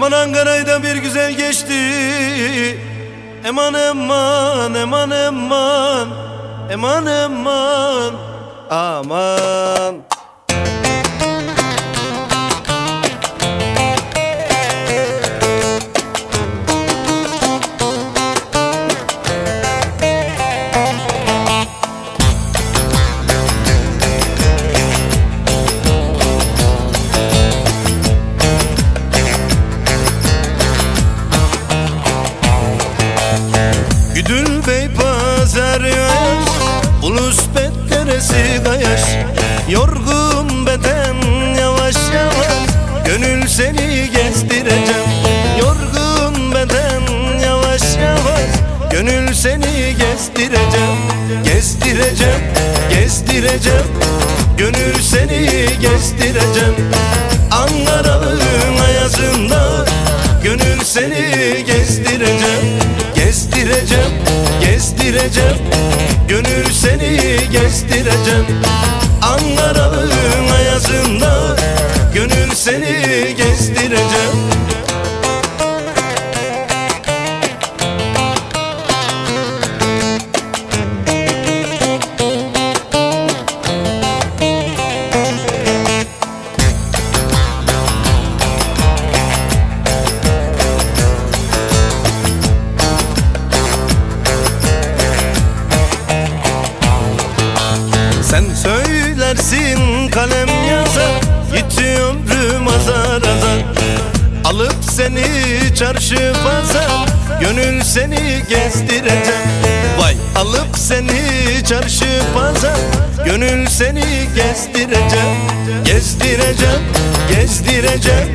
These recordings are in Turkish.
Aman Ankara'yı bir güzel geçti. Eman eman eman eman. Eman eman. Aman Güdül Bey pazar yaş Ulus betleresi kayaş Yorgun beden yavaş yavaş Gönül seni gezdireceğim. Yorgun beden yavaş yavaş Gönül seni gezdireceğim. Gezdireceğim, gezdireceğim Gönül seni gezdireceğim. Ankara'nın ayazında Gönül seni gezdireceğim Gönül seni gezdireceğim Ankara'nın ayazında Gönül seni söylersin kalem yazar Gitti ömrüm azar azar. Alıp seni çarşı pazar Gönül seni gezdireceğim. Vay alıp seni çarşı pazar Gönül seni gezdireceğim. Gezdireceğim, gezdireceğim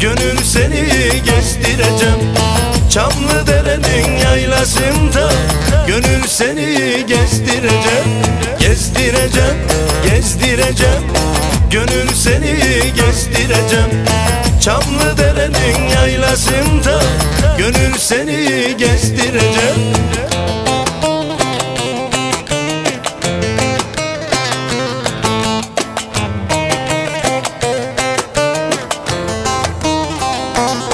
Gönül seni gezdireceğim. Çamlı derenin yaylasında Gönül seni gezdireceğim. Gezdireceğim, gezdireceğim. Gönül seni gezdireceğim. Çamlı derenin yaylasında Gönül seni gezdireceğim. Eridi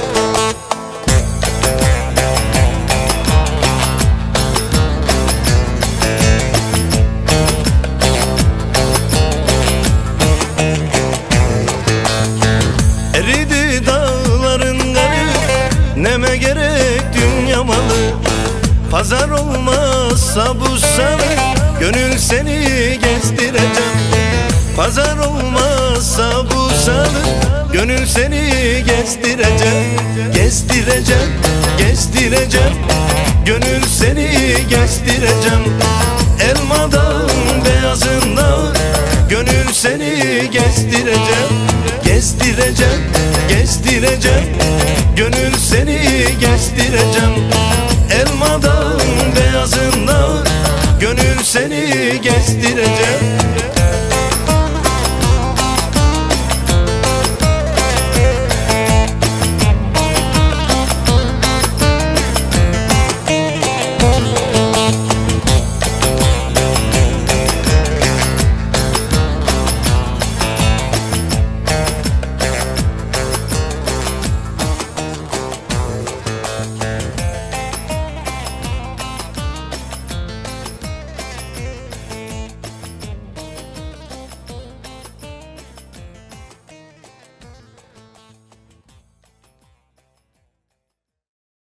Neme gerek dünya malı? Pazar olmazsa bu salı Gönül seni gezdireceğim. Pazar olmazsa bu salı Gönül seni gezdireceğim. Gezdireceğim, gezdireceğim. Gönül seni gezdireceğim. Elma dağın beyazında Gönül seni gezdireceğim. Gezdireceğim, gezdireceğim. Gönül kestireceğim Elmadan beyazından Gönül seni kestireceğim